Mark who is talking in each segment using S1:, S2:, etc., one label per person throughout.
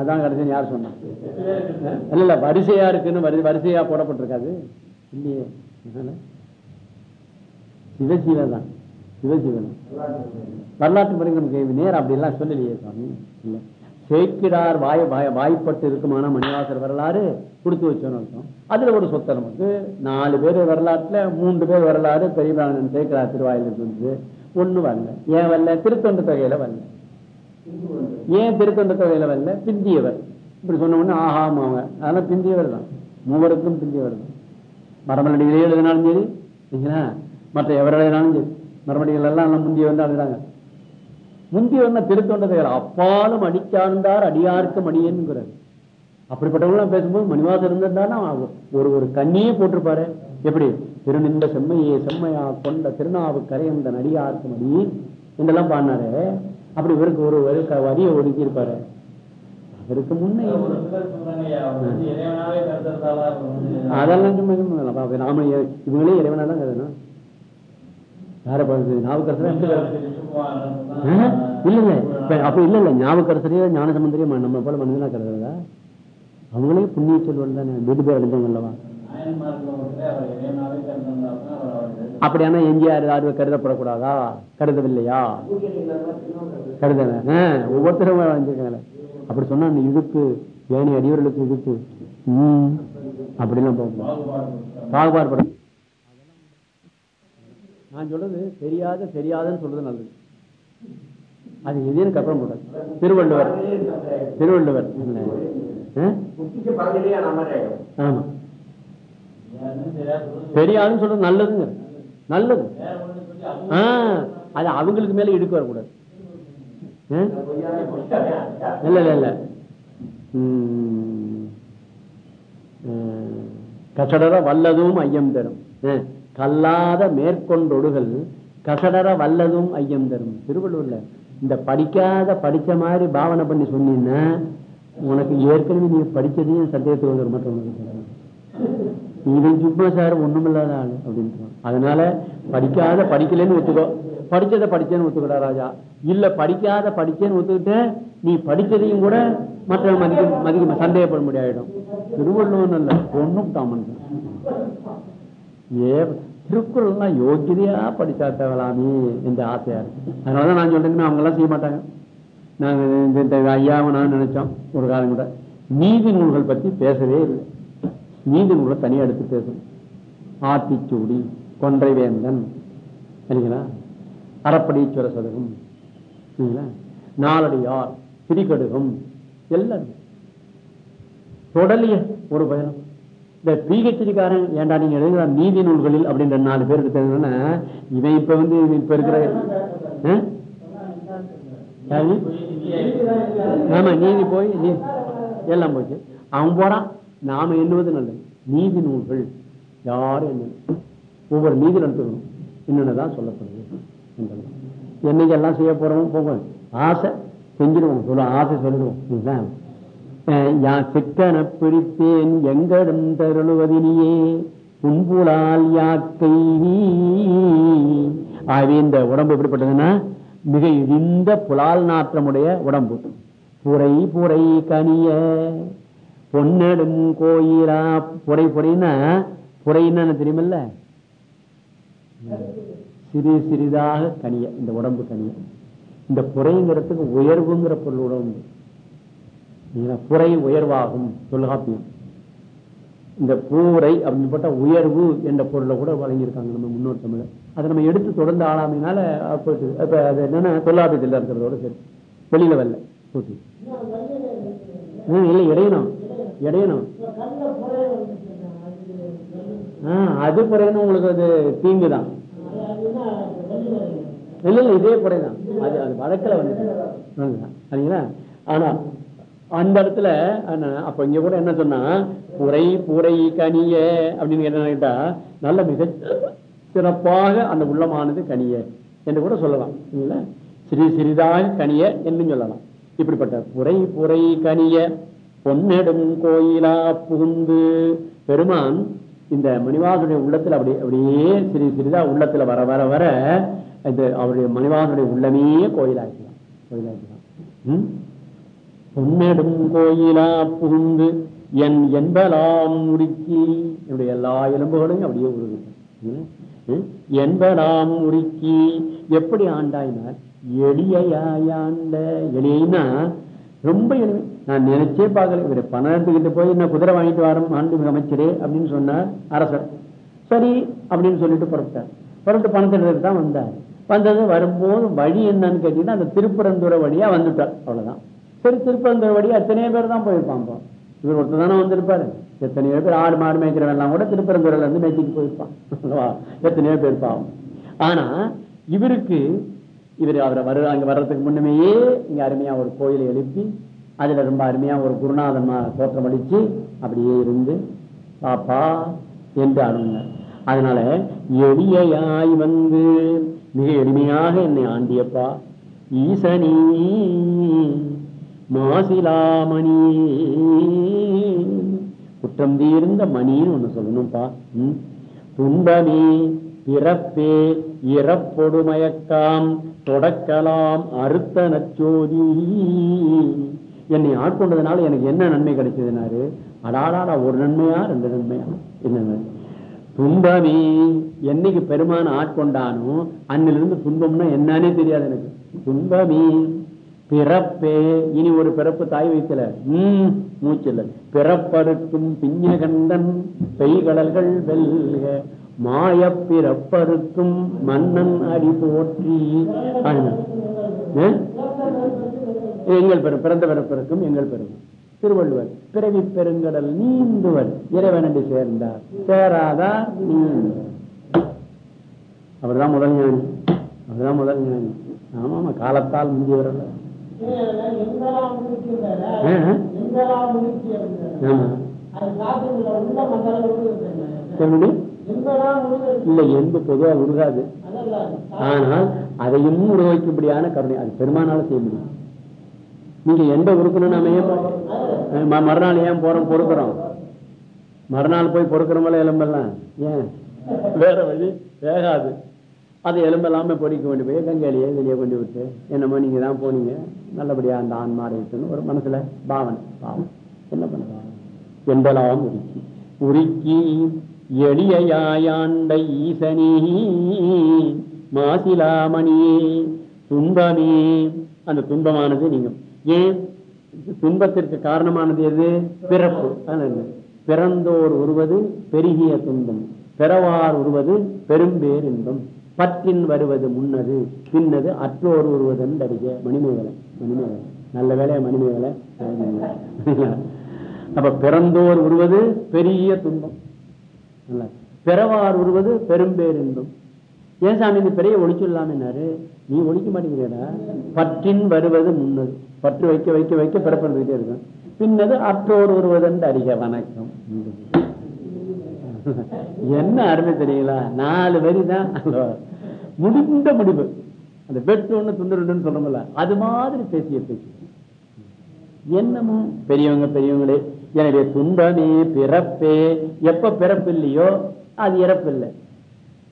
S1: அதான் கடைசி யார் சொன்னா? இல்ல இல்ல வரிசையா இருக்குன்னு வரி வரிசையா போடப்பட்டிருக்காது. இல்லையே. அதனால தான். சிவசீவன் வரலாற்று முறை கேள்வி. நேர் அப்படி எல்லாம் சொல்லலையே சாமி இல்ல. சேக்கிடார் வாய வாய வாய்ப்பட்டு இருக்குமான மணிவாசர் வரலாறு கொடுத்து வச்சோன்னு அர்த்தம். அதுல ஒரு சொத்தை நமக்கு. நாலு பேர் வரலாற்றுல மூன்று பேர் வரலாறு பெரியபிராணன் சேக்கிடார் திருவாயில் இருந்தது ஒண்ணு வரல. ஏன் வரல? திருத்தொண்டு தொகையில வரல. ஏன் திருத்தொண்ட தொகையில வரல பிந்தியவர். இப்படி சொன்ன உடனே ஆஹாம் அவங்க அதெல்லாம் பிந்தியவர் தான். மூவருக்கும் பிந்தியவர் தான். மரமலடிகளே எழுதினாலும் சரி சரிங்களா மற்ற எவர் எழுதினாலும் சரி. மரமடிகள் எல்லாம் எல்லாம் முந்திய வந்து எழுதுறாங்க. முந்தி வந்த திருத்தொண்ட தொகையில் அப்பாலும் அடிச்சார்ந்தார் அடியாருக்கும் அடியேன்கிறார் அப்படிப்பட்டவங்களாம் பேசும்போது மணிவாசம் இருந்திருந்தாருன்னா ஒரு ஒரு கண்ணியே போட்டிருப்பாரு. எப்படி? திருநின்ற செம்மையே செம்மையா கொண்ட திருநாவுக்கரை அந்த நடிகார்க்கும் அடி இதெல்லாம் பாடினாரு. அப்படி இவருக்கு ஒரு வரியை ஒதுக்கி இருப்பாரு அவருக்கு முன்னே அதெல்லாம் சும்மா சும்மா நாம இவங்களே இறைவனா தான் கருதணும்? யார பார்த்து? ஞாபகரசரா எப்படி கருது- ஆ? இல்ல இல்ல இப்ப அப்ப இல்ல இல்ல ஞாபகரசரையோ ஞான சம்பந்தரையோ நம்ம போல மனிதனா கருதுறதா? அவங்களே புண்ணிய செல்வன் தானே. வீட்டு பேர் அடைஞ்சவங்க அல்லவா? அப்படியானா எம்ஜிஆர் யாரும் கருதப்படக்கூடாதா? கருதவில்லையா? கருதல. ஒவ்வொருத்தரும் வந்திருக்காங்களே அப்படி சொன்னா இழுப்பு ஏனி அடியவர்களுக்கு இழுப்பு. ம் அப்படிலாம் பாகுபாடு படம் நான் சொல்றது தெரியாத தெரியாதுன்னு சொல்றது நல்லது. அது எதையும் கற்பனை போடாது திருவள்ளுவர். திருவள்ளுவர். இல்ல. பெரியாளுன்னு சொல்றது நல்லதுங்க. நல்லது. அது அவங்களுக்கு மேல இடுக்கு வரக்கூடாது. இல்ல இல்ல இல்ல. உம். கசடர வல்லதும் ஐயம் தரும். கல்லாத மேற்கொண்டொடுகள் கசடர வல்லதும் ஐயம் தரும். திருவள்ளூர்ல இந்த படிக்காத படிச்ச மாதிரி பாவனை பண்ணி சொன்னீங்கன்னா உனக்கு ஏற்கனவே நீ படிச்சதையும் சந்தேகத்துக்கு வந்துடும் மற்றவங்களுக்கு இவன் சும்மா சார் ஒண்ணுமில்லாத ஆளு அப்படின்னு அதனால படிக்காத படிக்கலன்னு ஒத்துக்கோ. படிச்சதை படிச்சேன்னு ஒத்துக்கடா ராஜா. இல்ல படிக்காத படிச்சேன்னு ஒத்துக்கிட்டு நீ படிச்சதையும் கூட மற்ற மதிக்க மதிக்க சந்தேகப்பட முடியாயிடும். திருவள்ளுவன் அல்ல ஒண்ணும் தாமன் ஏ திருக்குறள்லாம் யோகியதையா படிச்சா தேவலாமே என்ற ஆசையா இருக்கு. அதனாலதான் நான் சொல்றேன்னு அவங்க எல்லாம் செய்ய மாட்டாங்க. நாங்க இந்த- ஐயாவை நான் நினைச்சோம் ஒரு காலம் கூட. நீதி நூல்கள் பத்தி பேசவே இல்லை. மீண்டும் நூலை தனியா எடுத்து பேசணும் ஆத்திச்சூடி கொன்றை வேந்தன் சரிங்களா? அறப்படீஸ்வர சதகம். நாலடியார் திரிகடுகம் எல்லாம் தொடலிய ஒரு பயணம் இந்த பிஹெச்டிக்காரன் ஏண்டா நீங்க எழுதுகிற நீதி நூல்களில் அப்படின்ற நாலு பேருக்கு தெரிஞ்சதுன்னா இவன் இப்ப வந்து இப்ப இருக்கிற ஆமா நீதி போய் எல்லாம் போச்சு. அவன் போறான். நாம எண்ணுவது நல்லது. நீதி நூல்கள் யாரும் என்ன? ஒவ்வொரு நீதி நடத்தணும் என்னென்னதான் சொல்லப்படுது என்னைக்கு எல்லாம் செய்ய போறோமோ போங்க. ஆசை செஞ்சிருவோம். சொல்லுவோம் ஆசை சொல்லிடுவோம். இதுதான். அஹ் யா சிக்கன பிடித்தேன் எங்கடும் தருளுவதினியே புன்புலால் யாக்கை ஆகவே இந்த உடம்பு எப்படிப்பட்டதுன்னா மிக இழிந்த புலால் நாற்றமுடைய உடம்பு. புரை புரை கனிய. பொன்னெடும் கோயிலா புரை புரைன்னா புரைன்னா தெரியுமில்ல? சிறு சிறிதாக கனிய இந்த உடம்பு கனிய. இந்த புரைங்கிறதுக்கு உயர்வுங்கிற பொருளோட உண்டு புரை உயர்வாகும் தொல்காப்பியம். இந்த பூரை அப்படின்னு போட்டா உயர்வு என்ற பொருளை கூட வழங்கியிருக்காங்க நம்ம முன்னோர் தமிழர். அதை நம்ம எடுத்து தொடர்ந்து ஆளாமையினால அஹ், போயிட்டு இப்ப அது என்னன்னா தொல்லாபியத்தில் இருக்கிறதோட சரி. வெளியில வரல. போட்டு இல்லை இடையணும். இடையணும். ஆஹ் அது குறையணும் உங்களுக்கு அது தீங்கு தான். இல்ல இல்ல இதே புறைதான் அது அது வழக்கில் வந்து சரிங்களா? ஆனா அந்த இடத்துல அப்ப இங்க கூட என்ன சொன்னா புரை புரை கனிய அப்படின்னு என்ன கேட்டா நல்ல மிக சிறப்பாக அந்த உள்ளமானது கனிய என்று கூட சொல்லலாம். இல்ல சிறி சிறிதாக கனிய என்று சொல்லலாம். இப்படிப்பட்ட புரை புரை கனிய பொன்னெடும் கோயிலா புகுந்து பெருமான் இந்த மணிவாசனுடைய உள்ளத்துல அப்படி அப்படியே சிறி சிறிதா உள்ளத்துல வர வர வர இந்த அவருடைய மணிவாசனுடைய உள்ளமே கோயிலாக்கலாம் கோயிலாக்கலாம் பொன்னெடும் கோயிலா புகுந்து என் என்பலாம் உருக்கி என்னுடைய எல்லா எலும்புகளையும் அப்படியே உருகு என்பலாம் உருக்கி எப்படி ஆண்டாயினார்? எளியாயாண்ட எளியனா ரொம்ப எளிமை நான் நினைச்சே பார்க்கல. இவர் பணம் எடுத்துக்கிட்டு போய் என்ன குதிரை வாங்கிட்டு வரோம் ஆண்டு அமைச்சரே அப்படின்னு சொன்னார் அரசர். சரி அப்படின்னு சொல்லிட்டு புறப்பட்டார். புறப்பட்டு பணத்தை எடுத்துட்டு தான் வந்தார். வந்தது வரும்போது வழி என்னன்னு கேட்டீங்கன்னா அந்த திருப்பரந்துரை வழியா வந்துட்டார். அவ்வளவுதான். சரி திருப்பரந்துரை வழியா எத்தனையோ பேர் தான் போயிருப்பான் இவர் ஒருத்தர் தானே வந்திருப்பாரு. எத்தனையோ பேர் ஆடு மாடு மேய்க்கிறவெல்லாம் கூட திருப்பரந்துரையில இருந்து மேய்ச்சிட்டு போயிருப்பான். எத்தனையோ பேர் பாவம். ஆனா இவருக்கு இவர் அவரை வர்ற அங்க வர்றதுக்கு முன்னமேயே இங்க அருமையா ஒரு கோயிலை எழுப்பி அதுல ரொம்ப அருமையா ஒரு குருநாதன் தோற்றம் அளிச்சு அப்படியே இருந்து பாப்பா என்று அருந்தார் அதனால எளியாய் வந்து மிக எளிமையாக என்னை ஆண்டியப்பா. ஈசனி மாசிலாமணி. குற்றம் தீர்ந்த மணின்னு ஒண்ணு சொல்லணும்ப்பா ம். துன்பமே பிறப்பே இறப்பொடுமயக்காம் தொடக்கலாம் அறுத்த நச்சோதி என்னை ஆட்கொண்டதுனால எனக்கு என்ன நன்மை கிடைச்சதுனாரு? அடாடாடா ஒரு நன்மையா ரெண்டு நன்மையா? என்ன துன்பமே. என்னைக்கு பெருமான ஆட்கொண்டானோ அன்னிலிருந்து துன்பம்னா என்னன்னே தெரியாது எனக்கு. துன்பமே. பிறப்பே. இனி ஒரு பிறப்பு தாய் வைக்கல. உம் மூச்சில்ல. பிறப்பருக்கும் பிஞ்சகண்டன் பெய்கடல்கள் வெல்க. மாய பிறப்பறுக்கும் மன்னன் அடி போற்றி. எங்கள் பெரும் பிறந்த பிறப்பிற்கும் எங்கள் பெரும் திருவள்ளுவர் பிறவி பெருங்கடல் நீந்துவர் இறைவனடி சேர்ந்தார். சேராதார் நீந்து அவர்தான் முதல் ஞானி. அவர்தான் முதல் ஞானி. ஆமா ஆமா காலத்தால் முந்தியவர் அல்ல இல்ல பொதுவா உருகாது. ஆனால் அதையும் உருவாக்கும்படியான கருணை. அது பெருமானால செய்ய முடியும். நீங்க எந்த உருக்கணும் நாம ஏன் மறுநாள் ஏன் போறோம் பொறுக்கிறோம்? மறுநாள் போய் பொறுக்கிறோமல எலும்பெல்லாம்? ஏன்? வேற வழி வேகாது. அது எலும்பெல்லாமே பொடிக்க வேண்டி போய் கங்கையிலேயே வெளியே கொண்டு விட்டு? என்னமோ நீங்க தான் போனீங்க. நல்லபடியா அந்த ஆன்மாரை இருக்குன்னு ஒரு மனசுல பாவனை. பாவம். என்ன பண்ணுவாங்க என்பலாம் உருக்கி. உருக்கி எளியாயாண்ட ஈசனி மாசிலாமணியே துன்பமே. அந்த துன்பமானது நீங்க ஏன்? துன்பத்திற்கு காரணமானது எது? பிறப்பு. பிறந்தோர் உருவது பெருகிய துன்பம். பிறவார் உருவது பெரும்பேர் இன்பம். பற்றின் வருவது முன்னது. பின்னது அற்றோர் உருவதன் அறிக மணிமேகலை. மணிமேகலை. நல்ல வேலையா மணிமேகலை. அப்ப பிறந்தோர் உருவது பெரிய துன்பம். பிறவார் உருவது பெரும்பேர் இன்பம். ஏன் சாமி இந்த பெரிய ஒழிச்சுடலாம்னாரு. நீ ஒழிக்க மாட்டேங்கிறடா பற்றின் வருவது முன்னது. பற்று வைக்க வைக்க வைக்க பிறப்பிட்டே இருக்கும். பின்னது அற்றோர் ஒருவதென்று அறிக வணக்கம். என்ன அருமை தெரியுங்களா? நாலு வரி தான். முடிந்த முடிவு. அந்த வெட்டு ஒண்ணு துண்டுன்னு சொல்றோம்ல. அது மாதிரி பேசிய பேச்சு என்னமோ? பெரியவங்க பெரியவங்களே என்னுடைய துன்பமே பிறப்பே. எப்ப பிறப்பு இல்லையோ அது இறப்பு இல்லை.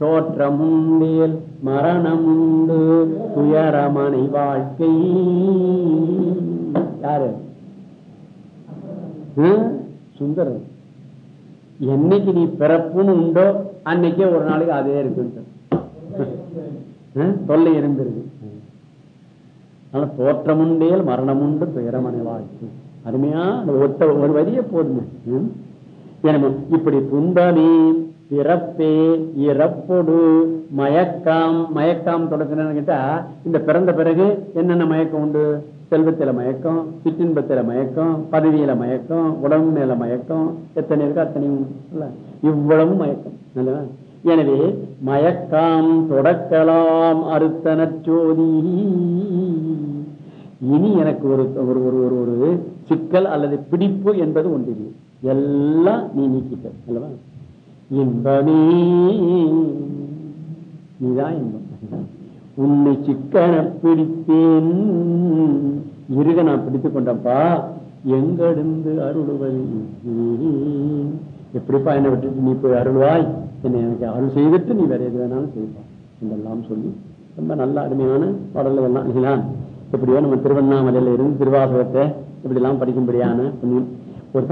S1: தோற்றமுண்டேல் மரணமுண்டு துயரமனை வாழ்க்கை. யாரு? ஹம்? என்னைக்கு நீ பிறப்புன்னு உண்டோ அன்னைக்கே ஒரு நாளைக்கு அதே இருக்கு தொல்லை இருந்திருக்கு. அதனால தோற்றமுண்டேல் மரணமுண்டு துயரமனை வாழ்க்கை. அருமையா அந்த ஒரு வரிய போதுமே. எனவே இப்படி துன்பமே பிறப்பே இறப்பொடு மயக்காம் மயக்காம் தொடக்கணும்னு கேட்டா இந்த பிறந்த பிறகு என்னென்ன மயக்கம் உண்டு? செல்வத்தில மயக்கம் சிற்றின்பத்தில மயக்கம் பதவியில மயக்கம் உடம்பு மேல மயக்கம் எத்தனை இருக்கு அத்தனையும் இவ்வளவும் இவ்வளவு மயக்கம் எனவே மயக்காம் தொடக்கலாம் அறுத்தன சோதி. இனி எனக்கு ஒரு ஒரு ஒரு ஒரு ஒரு சிக்கல் அல்லது பிடிப்பு என்பது ஒன்றில்லை. எல்லாம் நீ நீக்கிட்ட அல்லவா இன்பமே நீதான் இன்பம் உன்னை சிக்கன பிடித்தேன். இருக நான் பிடித்துக் கொண்டப்பா எங்கெடுந்து அருளுவது எப்படிப்பா என்னை விட்டுட்டு நீ போய் அருள்வாய்? என்னை எனக்கு அருள் செய்துட்டு நீ வேற எது வேணாலும் செய்ப்பா. என்றெல்லாம் சொல்லி ரொம்ப நல்ல அருமையான பாடல்கள் எல்லாம் இல்லைங்களா எப்படியோ நம்ம திருவண்ணாமலையில இருந்து திருவாசகத்தை இப்படி எல்லாம் படிக்கும்படியான புண்ணியம். ஒரு